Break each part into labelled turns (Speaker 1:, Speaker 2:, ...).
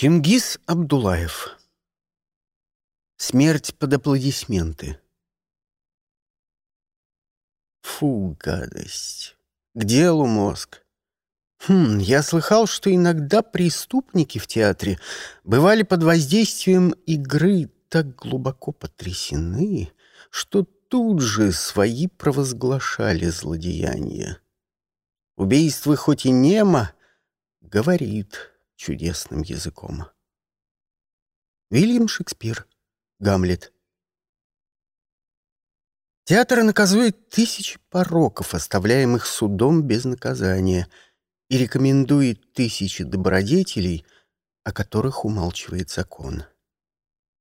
Speaker 1: Чингис Абдулаев. Смерть под аплодисменты. Фу, гадость. К делу мозг. Хм, я слыхал, что иногда преступники в театре бывали под воздействием игры так глубоко потрясены, что тут же свои провозглашали злодеяния. Убийство хоть и немо, говорит чудесным языком. Вильям Шекспир. Гамлет. Театр наказует тысячи пороков, оставляемых судом без наказания, и рекомендует тысячи добродетелей, о которых умалчивает закон.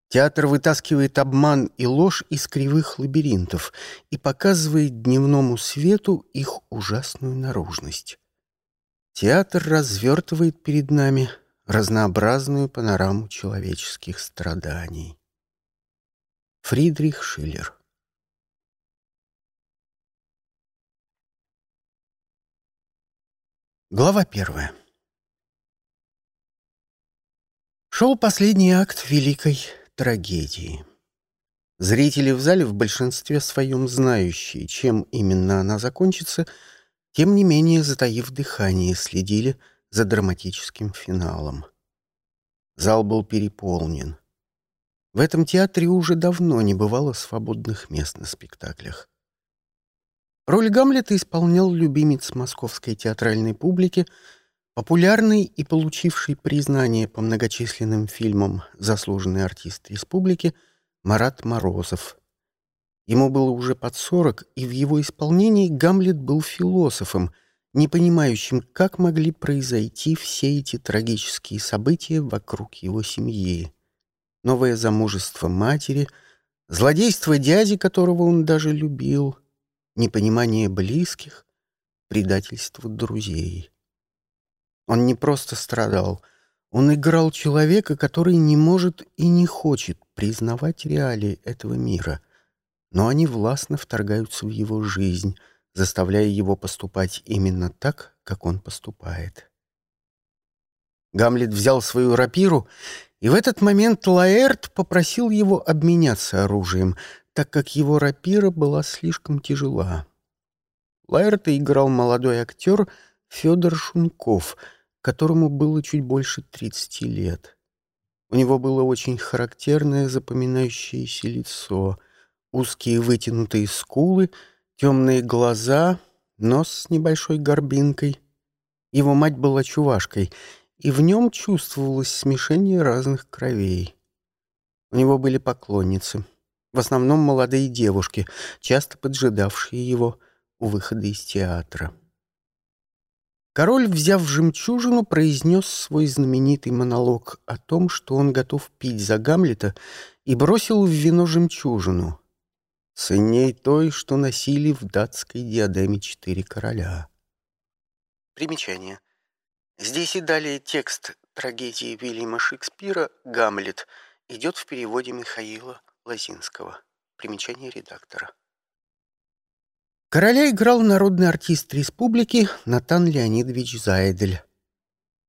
Speaker 1: Театр вытаскивает обман и ложь из кривых лабиринтов и показывает дневному свету их ужасную наружность. Театр развертывает перед нами разнообразную панораму человеческих страданий. Фридрих Шиллер Глава первая Шел последний акт великой трагедии. Зрители в зале в большинстве своем знающие, чем именно она закончится — тем не менее, затаив дыхание, следили за драматическим финалом. Зал был переполнен. В этом театре уже давно не бывало свободных мест на спектаклях. Роль Гамлета исполнял любимец московской театральной публики, популярный и получивший признание по многочисленным фильмам заслуженный артист республики Марат Морозов, Ему было уже под сорок, и в его исполнении Гамлет был философом, не понимающим, как могли произойти все эти трагические события вокруг его семьи. Новое замужество матери, злодейство дяди, которого он даже любил, непонимание близких, предательство друзей. Он не просто страдал, он играл человека, который не может и не хочет признавать реалии этого мира — но они властно вторгаются в его жизнь, заставляя его поступать именно так, как он поступает. Гамлет взял свою рапиру, и в этот момент Лаэрт попросил его обменяться оружием, так как его рапира была слишком тяжела. Лаэрта играл молодой актер Федор Шунков, которому было чуть больше 30 лет. У него было очень характерное запоминающееся лицо — узкие вытянутые скулы, темные глаза, нос с небольшой горбинкой. Его мать была чувашкой, и в нем чувствовалось смешение разных кровей. У него были поклонницы, в основном молодые девушки, часто поджидавшие его у выхода из театра. Король, взяв жемчужину, произнес свой знаменитый монолог о том, что он готов пить за Гамлета, и бросил в вино жемчужину — ценней той, что носили в датской диадеме четыре короля. Примечание. Здесь и далее текст трагедии Вильяма Шекспира «Гамлет» идет в переводе Михаила Лозинского. Примечание редактора. Короля играл народный артист республики Натан Леонидович Зайдель.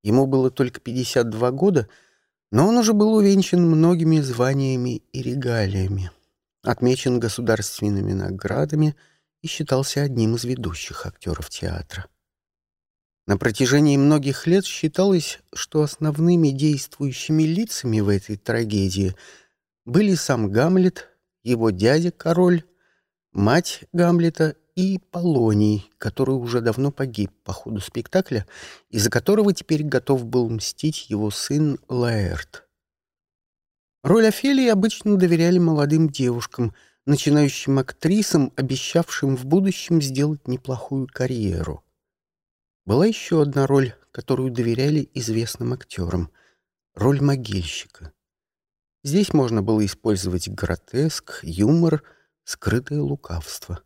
Speaker 1: Ему было только 52 года, но он уже был увенчан многими званиями и регалиями отмечен государственными наградами и считался одним из ведущих актеров театра. На протяжении многих лет считалось, что основными действующими лицами в этой трагедии были сам Гамлет, его дядя-король, мать Гамлета и Полоний, который уже давно погиб по ходу спектакля, из-за которого теперь готов был мстить его сын Лаэрт. Роль Офелии обычно доверяли молодым девушкам, начинающим актрисам, обещавшим в будущем сделать неплохую карьеру. Была еще одна роль, которую доверяли известным актерам — роль могильщика. Здесь можно было использовать гротеск, юмор, скрытое лукавство.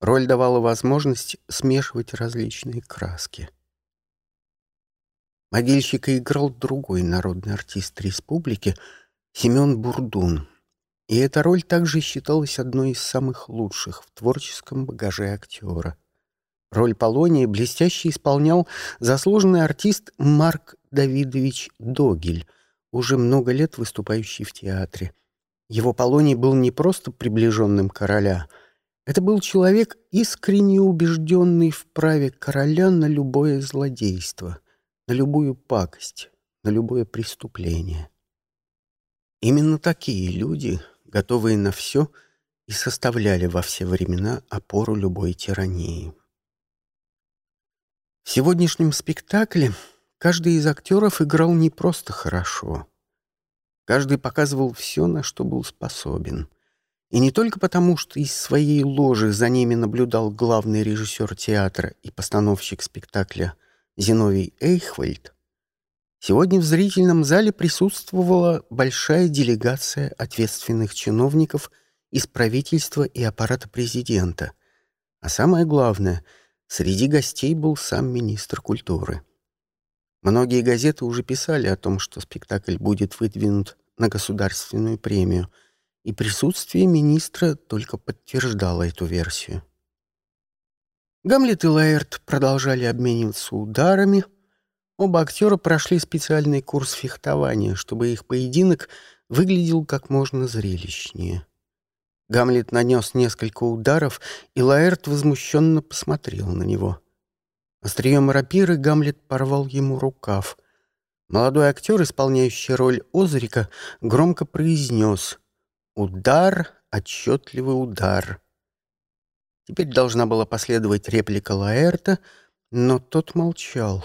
Speaker 1: Роль давала возможность смешивать различные краски. Могильщика играл другой народный артист республики — Семен Бурдун. И эта роль также считалась одной из самых лучших в творческом багаже актера. Роль Полония блестяще исполнял заслуженный артист Марк Давидович Догель, уже много лет выступающий в театре. Его Полоний был не просто приближенным короля. Это был человек, искренне убежденный в праве короля на любое злодейство, на любую пакость, на любое преступление. Именно такие люди, готовые на все, и составляли во все времена опору любой тирании. В сегодняшнем спектакле каждый из актеров играл не просто хорошо. Каждый показывал все, на что был способен. И не только потому, что из своей ложи за ними наблюдал главный режиссер театра и постановщик спектакля Зиновий Эйхвальд. Сегодня в зрительном зале присутствовала большая делегация ответственных чиновников из правительства и аппарата президента. А самое главное — Среди гостей был сам министр культуры. Многие газеты уже писали о том, что спектакль будет выдвинут на государственную премию, и присутствие министра только подтверждало эту версию. Гамлет и Лаэрт продолжали обмениваться ударами. Оба актера прошли специальный курс фехтования, чтобы их поединок выглядел как можно зрелищнее. Гамлет нанес несколько ударов, и Лаэрт возмущенно посмотрел на него. Острием рапиры Гамлет порвал ему рукав. Молодой актер, исполняющий роль Озрика, громко произнес «Удар, отчетливый удар». Теперь должна была последовать реплика Лаэрта, но тот молчал.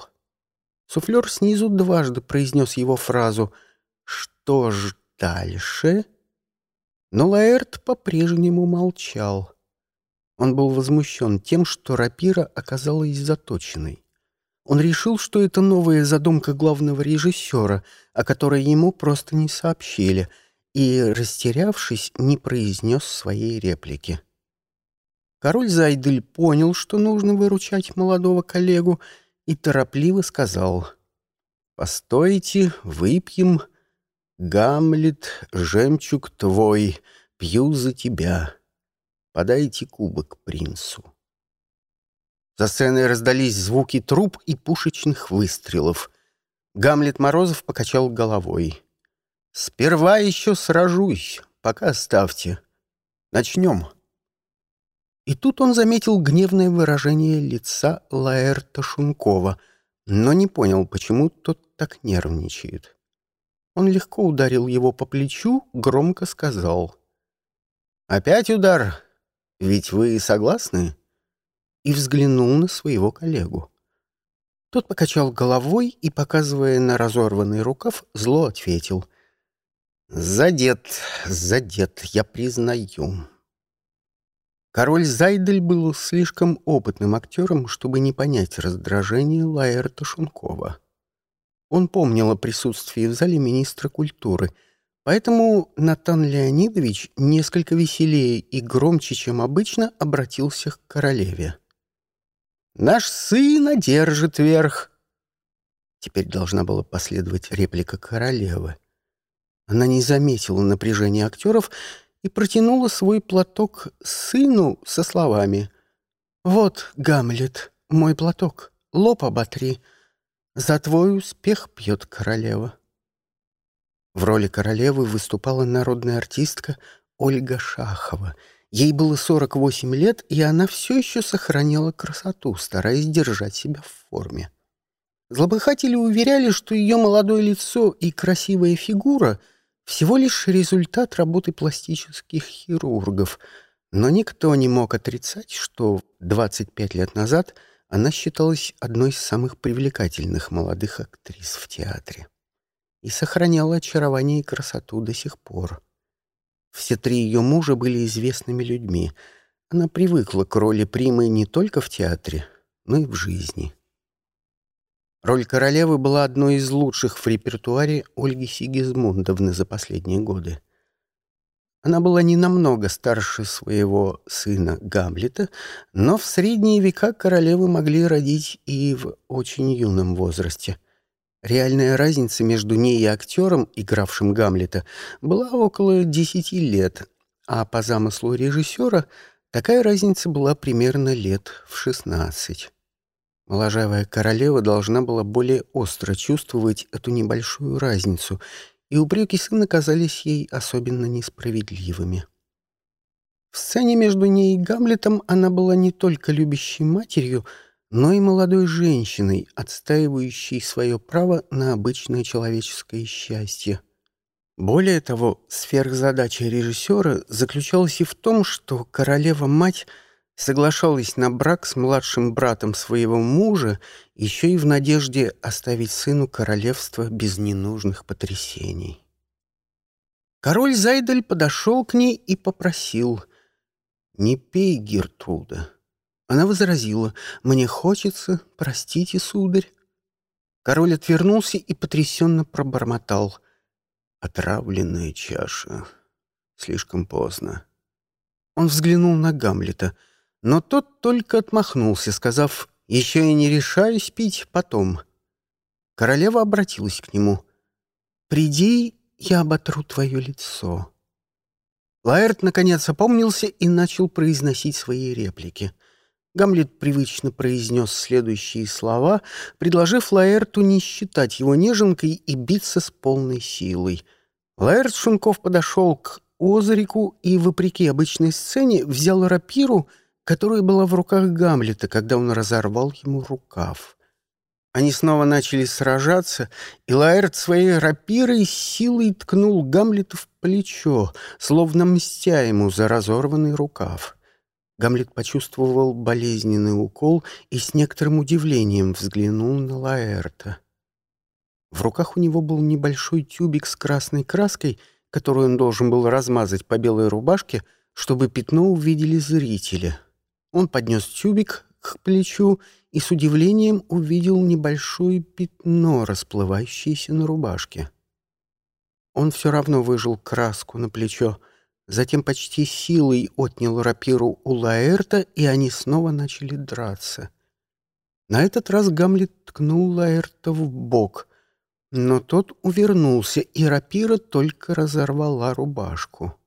Speaker 1: Суфлер снизу дважды произнес его фразу «Что ж дальше?» Но Лаэрт по-прежнему молчал. Он был возмущен тем, что рапира оказалась заточенной. Он решил, что это новая задумка главного режиссера, о которой ему просто не сообщили, и, растерявшись, не произнес своей реплики. Король Зайдель понял, что нужно выручать молодого коллегу, и торопливо сказал «Постойте, выпьем, Гамлет, жемчуг твой, пью за тебя. Подайте кубок принцу. За сценой раздались звуки труб и пушечных выстрелов. Гамлет Морозов покачал головой. «Сперва еще сражусь, пока оставьте. Начнем». И тут он заметил гневное выражение лица Лаэрта Шункова, но не понял, почему тот так нервничает. Он легко ударил его по плечу, громко сказал. «Опять удар? Ведь вы согласны?» И взглянул на своего коллегу. Тот покачал головой и, показывая на разорванный рукав, зло ответил. «Задет, задет, я признаю». Король Зайдель был слишком опытным актером, чтобы не понять раздражение Лаэрта Шункова. Он помнил о присутствии в зале министра культуры, поэтому Натан Леонидович несколько веселее и громче, чем обычно, обратился к королеве. «Наш сын одержит верх!» Теперь должна была последовать реплика королевы. Она не заметила напряжения актеров и протянула свой платок сыну со словами «Вот, Гамлет, мой платок, лоб оботри». За твой успех пьет королева. В роли королевы выступала народная артистка Ольга Шахова. Ей было 48 лет, и она все еще сохраняла красоту, стараясь держать себя в форме. Злобыхатели уверяли, что ее молодое лицо и красивая фигура — всего лишь результат работы пластических хирургов, но никто не мог отрицать, что 25 лет назад — она считалась одной из самых привлекательных молодых актрис в театре и сохраняла очарование и красоту до сих пор. Все три ее мужа были известными людьми. Она привыкла к роли Примы не только в театре, но и в жизни. Роль королевы была одной из лучших в репертуаре Ольги Сигизмундовны за последние годы. Она была не намного старше своего сына Гамлета, но в средние века королевы могли родить и в очень юном возрасте. Реальная разница между ней и актером, игравшим Гамлета, была около десяти лет, а по замыслу режиссера такая разница была примерно лет в шестнадцать. Моложавая королева должна была более остро чувствовать эту небольшую разницу, и упреки сына казались ей особенно несправедливыми. В сцене между ней и Гамлетом она была не только любящей матерью, но и молодой женщиной, отстаивающей свое право на обычное человеческое счастье. Более того, сверхзадача режиссера заключалась и в том, что королева-мать — соглашалась на брак с младшим братом своего мужа, еще и в надежде оставить сыну королевство без ненужных потрясений. Король Зайдель подошел к ней и попросил «Не пей, Гертруда». Она возразила «Мне хочется, простите, сударь». Король отвернулся и потрясенно пробормотал «Отравленная чаша. Слишком поздно». Он взглянул на Гамлета — но тот только отмахнулся, сказав, «Еще я не решаюсь пить потом». Королева обратилась к нему. «Приди, я оботру твое лицо». Лаэрт наконец опомнился и начал произносить свои реплики. Гамлет привычно произнес следующие слова, предложив Лаэрту не считать его неженкой и биться с полной силой. Лаэрт Шунков подошел к Озарику и, вопреки обычной сцене, взял рапиру — которая была в руках Гамлета, когда он разорвал ему рукав. Они снова начали сражаться, и Лаэрт своей рапирой силой ткнул Гамлета в плечо, словно мстя ему за разорванный рукав. Гамлет почувствовал болезненный укол и с некоторым удивлением взглянул на Лаэрта. В руках у него был небольшой тюбик с красной краской, которую он должен был размазать по белой рубашке, чтобы пятно увидели зрители. Он поднес тюбик к плечу и с удивлением увидел небольшое пятно, расплывающееся на рубашке. Он все равно выжил краску на плечо, затем почти силой отнял рапиру у Лаэрта, и они снова начали драться. На этот раз Гамлет ткнул Лаэрта в бок, но тот увернулся, и рапира только разорвала рубашку.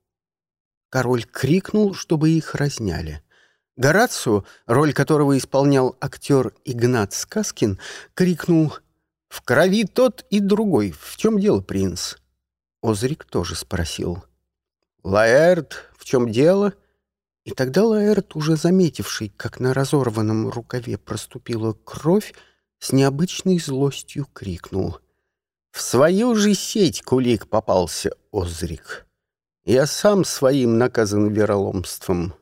Speaker 1: Король крикнул, чтобы их разняли. Горацио, роль которого исполнял актер Игнат Сказкин, крикнул «В крови тот и другой. В чем дело, принц?» Озрик тоже спросил. «Лаэрт, в чем дело?» И тогда Лаэрт, уже заметивший, как на разорванном рукаве проступила кровь, с необычной злостью крикнул. «В свою же сеть кулик попался, Озрик. Я сам своим наказан вероломством».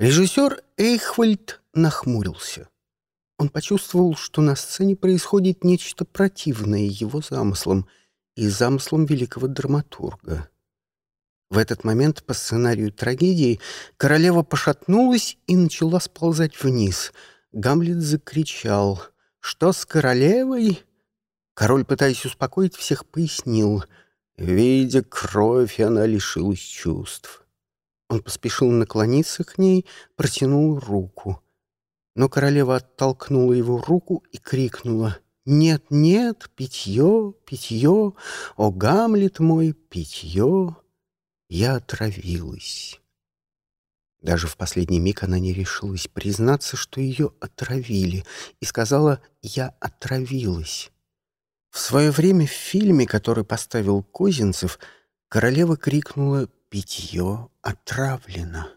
Speaker 1: Режиссер Эйхвальд нахмурился. Он почувствовал, что на сцене происходит нечто противное его замыслам и замыслам великого драматурга. В этот момент по сценарию трагедии королева пошатнулась и начала сползать вниз. Гамлет закричал «Что с королевой?» Король, пытаясь успокоить всех, пояснил «Видя кровь, она лишилась чувств». Он поспешил наклониться к ней, протянул руку. Но королева оттолкнула его руку и крикнула «Нет, нет, питье, питье, о, Гамлет мой, питье!» Я отравилась. Даже в последний миг она не решилась признаться, что ее отравили, и сказала «я отравилась». В свое время в фильме, который поставил Козинцев, королева крикнула питье отравлено.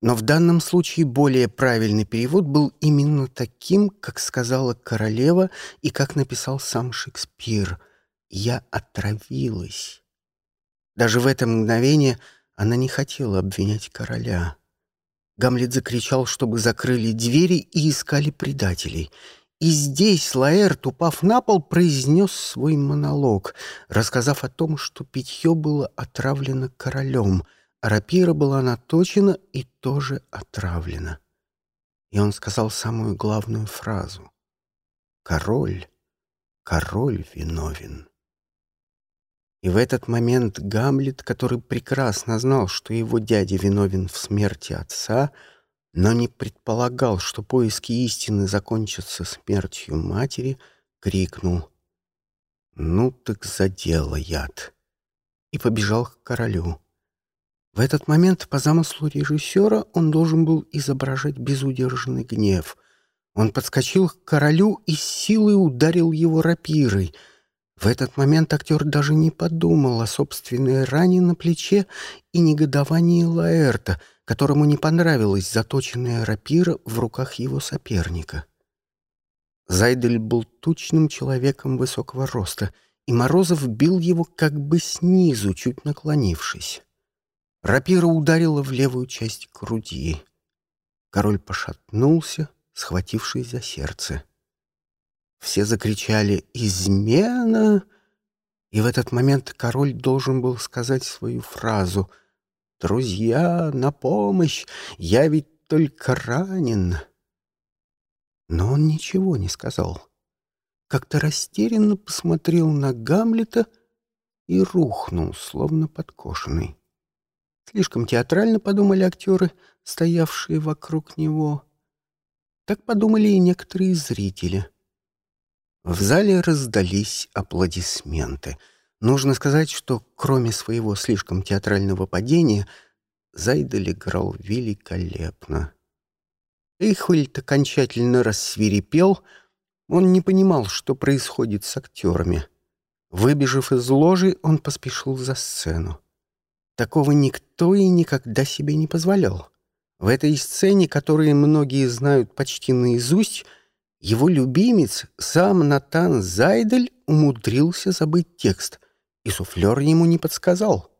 Speaker 1: Но в данном случае более правильный перевод был именно таким, как сказала королева и как написал сам Шекспир. «Я отравилась». Даже в это мгновение она не хотела обвинять короля. Гамлет закричал, чтобы закрыли двери и искали предателей — и здесь Лаэрт, упав на пол, произнес свой монолог, рассказав о том, что питье было отравлено королем, а рапира была наточена и тоже отравлена. И он сказал самую главную фразу. «Король, король виновен». И в этот момент Гамлет, который прекрасно знал, что его дядя виновен в смерти отца, — но не предполагал, что поиски истины закончатся смертью матери, крикнул «Ну так за дело, яд!» и побежал к королю. В этот момент, по замыслу режиссера, он должен был изображать безудержный гнев. Он подскочил к королю и с силой ударил его рапирой. В этот момент актер даже не подумал о собственной ране на плече и негодовании Лаэрта, которому не понравилась заточенная рапира в руках его соперника. Зайдель был тучным человеком высокого роста, и Морозов бил его как бы снизу, чуть наклонившись. Рапира ударила в левую часть груди. Король пошатнулся, схватившись за сердце. Все закричали «Измена!» И в этот момент король должен был сказать свою фразу «Друзья, на помощь! Я ведь только ранен!» Но он ничего не сказал. Как-то растерянно посмотрел на Гамлета и рухнул, словно подкошенный. Слишком театрально подумали актеры, стоявшие вокруг него. Так подумали и некоторые зрители. В зале раздались аплодисменты. Нужно сказать, что кроме своего слишком театрального падения, Зайдель играл великолепно. Эйхвельд окончательно рассвирепел. Он не понимал, что происходит с актерами. Выбежав из ложи, он поспешил за сцену. Такого никто и никогда себе не позволял. В этой сцене, которую многие знают почти наизусть, его любимец, сам Натан Зайдель, умудрился забыть текст, и суфлер ему не подсказал.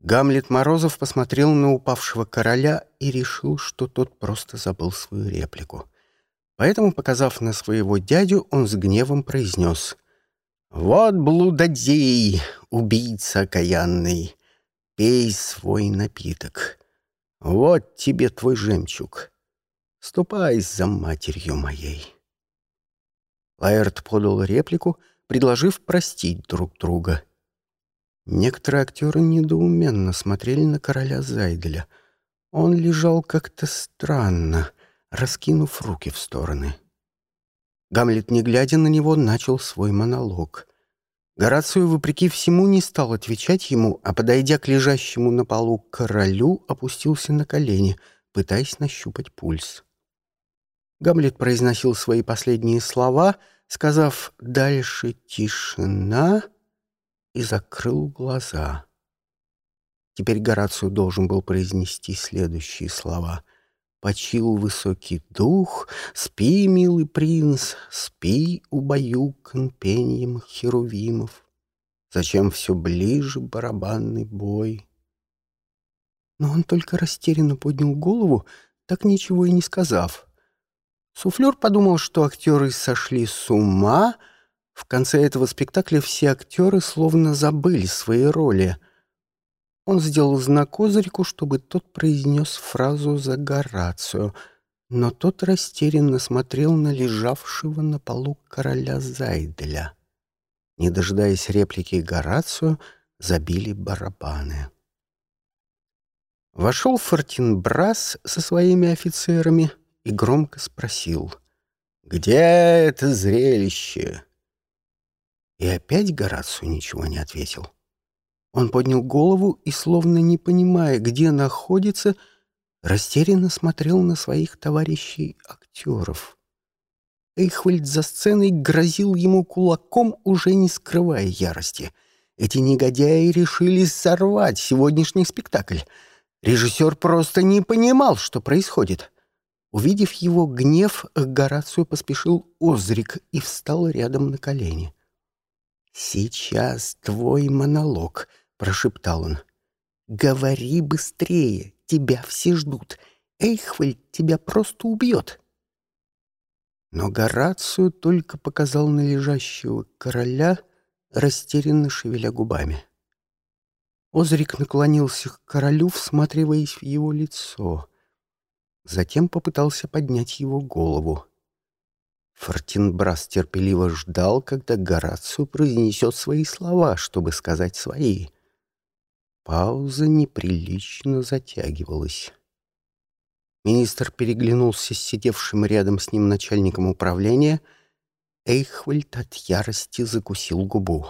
Speaker 1: Гамлет Морозов посмотрел на упавшего короля и решил, что тот просто забыл свою реплику. Поэтому, показав на своего дядю, он с гневом произнес «Вот блудодей, убийца окаянный, пей свой напиток». Вот тебе твой жемчуг. Ступай за матерью моей. Лаэрт подал реплику, предложив простить друг друга. Некоторые актеры недоуменно смотрели на короля Зайделя. Он лежал как-то странно, раскинув руки в стороны. Гамлет, не глядя на него, начал свой монолог. Горацию, вопреки всему, не стал отвечать ему, а, подойдя к лежащему на полу королю, опустился на колени, пытаясь нащупать пульс. Гамлет произносил свои последние слова, сказав «дальше тишина» и закрыл глаза. Теперь Горацию должен был произнести следующие слова — Почил высокий дух, спи, милый принц, спи, убаюкан пеньем херувимов. Зачем все ближе барабанный бой? Но он только растерянно поднял голову, так ничего и не сказав. Суфлер подумал, что актеры сошли с ума. В конце этого спектакля все актеры словно забыли свои роли — он сделал знак Озарику, чтобы тот произнес фразу за Горацию, но тот растерянно смотрел на лежавшего на полу короля Зайделя. Не дожидаясь реплики Горацию, забили барабаны. Вошел Фортинбрас со своими офицерами и громко спросил, «Где это зрелище?» И опять Горацию ничего не ответил. Он поднял голову и, словно не понимая, где находится, растерянно смотрел на своих товарищей-актеров. Эйхвальд за сценой грозил ему кулаком, уже не скрывая ярости. Эти негодяи решили сорвать сегодняшний спектакль. Режиссер просто не понимал, что происходит. Увидев его гнев, Горацию поспешил Озрик и встал рядом на колени. «Сейчас твой монолог», прошептал он. «Говори быстрее, тебя все ждут. Эйхвель тебя просто убьет». Но Горацию только показал на лежащего короля, растерянно шевеля губами. Озрик наклонился к королю, всматриваясь в его лицо. Затем попытался поднять его голову. Фортинбрас терпеливо ждал, когда Горацию произнесет свои слова, чтобы сказать свои — Пауза неприлично затягивалась. Министр переглянулся с сидевшим рядом с ним начальником управления. Эйхвальд от ярости закусил губу.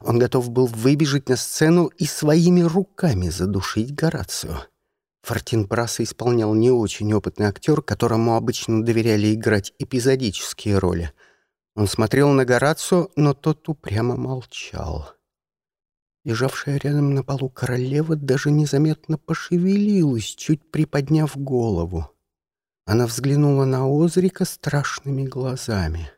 Speaker 1: Он готов был выбежать на сцену и своими руками задушить Горацию. Фортин Браса исполнял не очень опытный актер, которому обычно доверяли играть эпизодические роли. Он смотрел на Горацио, но тот упрямо молчал. Лежавшая рядом на полу королева даже незаметно пошевелилась, чуть приподняв голову. Она взглянула на Озрика страшными глазами.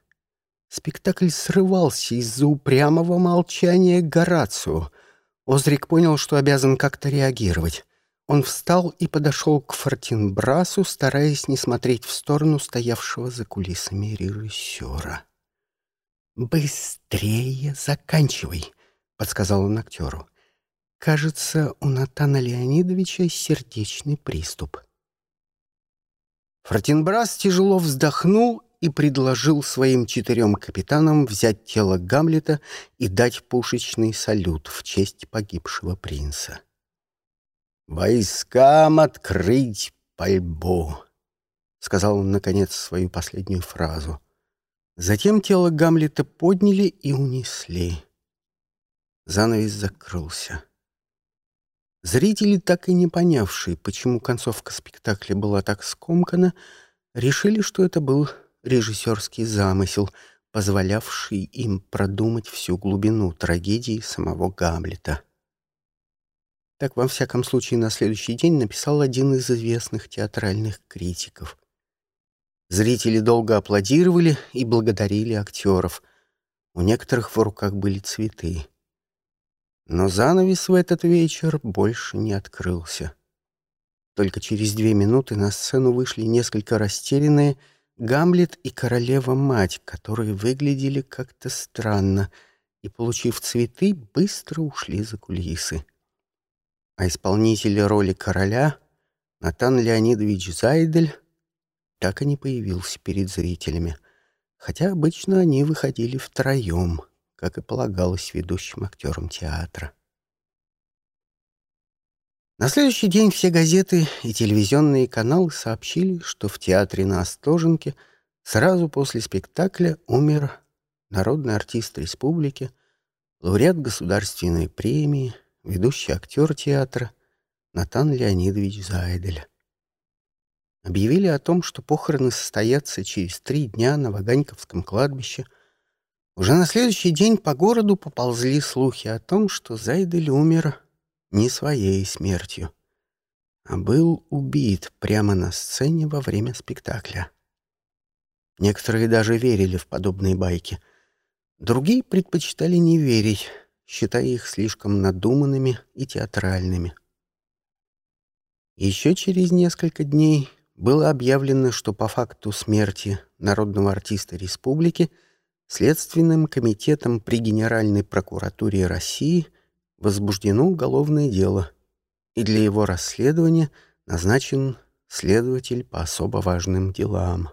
Speaker 1: Спектакль срывался из-за упрямого молчания Горацио. Озрик понял, что обязан как-то реагировать. Он встал и подошел к Фортинбрасу, стараясь не смотреть в сторону стоявшего за кулисами режиссера. «Быстрее заканчивай», — подсказал он актеру. «Кажется, у Натана Леонидовича сердечный приступ». Фортинбрас тяжело вздохнул и предложил своим четырем капитанам взять тело Гамлета и дать пушечный салют в честь погибшего принца. «Войскам открыть пальбу!» — сказал он, наконец, свою последнюю фразу. Затем тело Гамлета подняли и унесли. Занавес закрылся. Зрители, так и не понявшие, почему концовка спектакля была так скомкана, решили, что это был режиссерский замысел, позволявший им продумать всю глубину трагедии самого Гамлета. Так, во всяком случае, на следующий день написал один из известных театральных критиков. Зрители долго аплодировали и благодарили актеров. У некоторых в руках были цветы. Но занавес в этот вечер больше не открылся. Только через две минуты на сцену вышли несколько растерянные Гамлет и королева-мать, которые выглядели как-то странно и, получив цветы, быстро ушли за кулисы а исполнитель роли короля, Натан Леонидович Зайдель, так и не появился перед зрителями, хотя обычно они выходили втроем, как и полагалось ведущим актерам театра. На следующий день все газеты и телевизионные каналы сообщили, что в театре на Остоженке сразу после спектакля умер народный артист республики, лауреат государственной премии — ведущий актер театра Натан Леонидович Зайдель. Объявили о том, что похороны состоятся через три дня на Ваганьковском кладбище. Уже на следующий день по городу поползли слухи о том, что Зайдель умер не своей смертью, а был убит прямо на сцене во время спектакля. Некоторые даже верили в подобные байки. Другие предпочитали не верить — считая их слишком надуманными и театральными. Еще через несколько дней было объявлено, что по факту смерти народного артиста республики Следственным комитетом при Генеральной прокуратуре России возбуждено уголовное дело, и для его расследования назначен следователь по особо важным делам.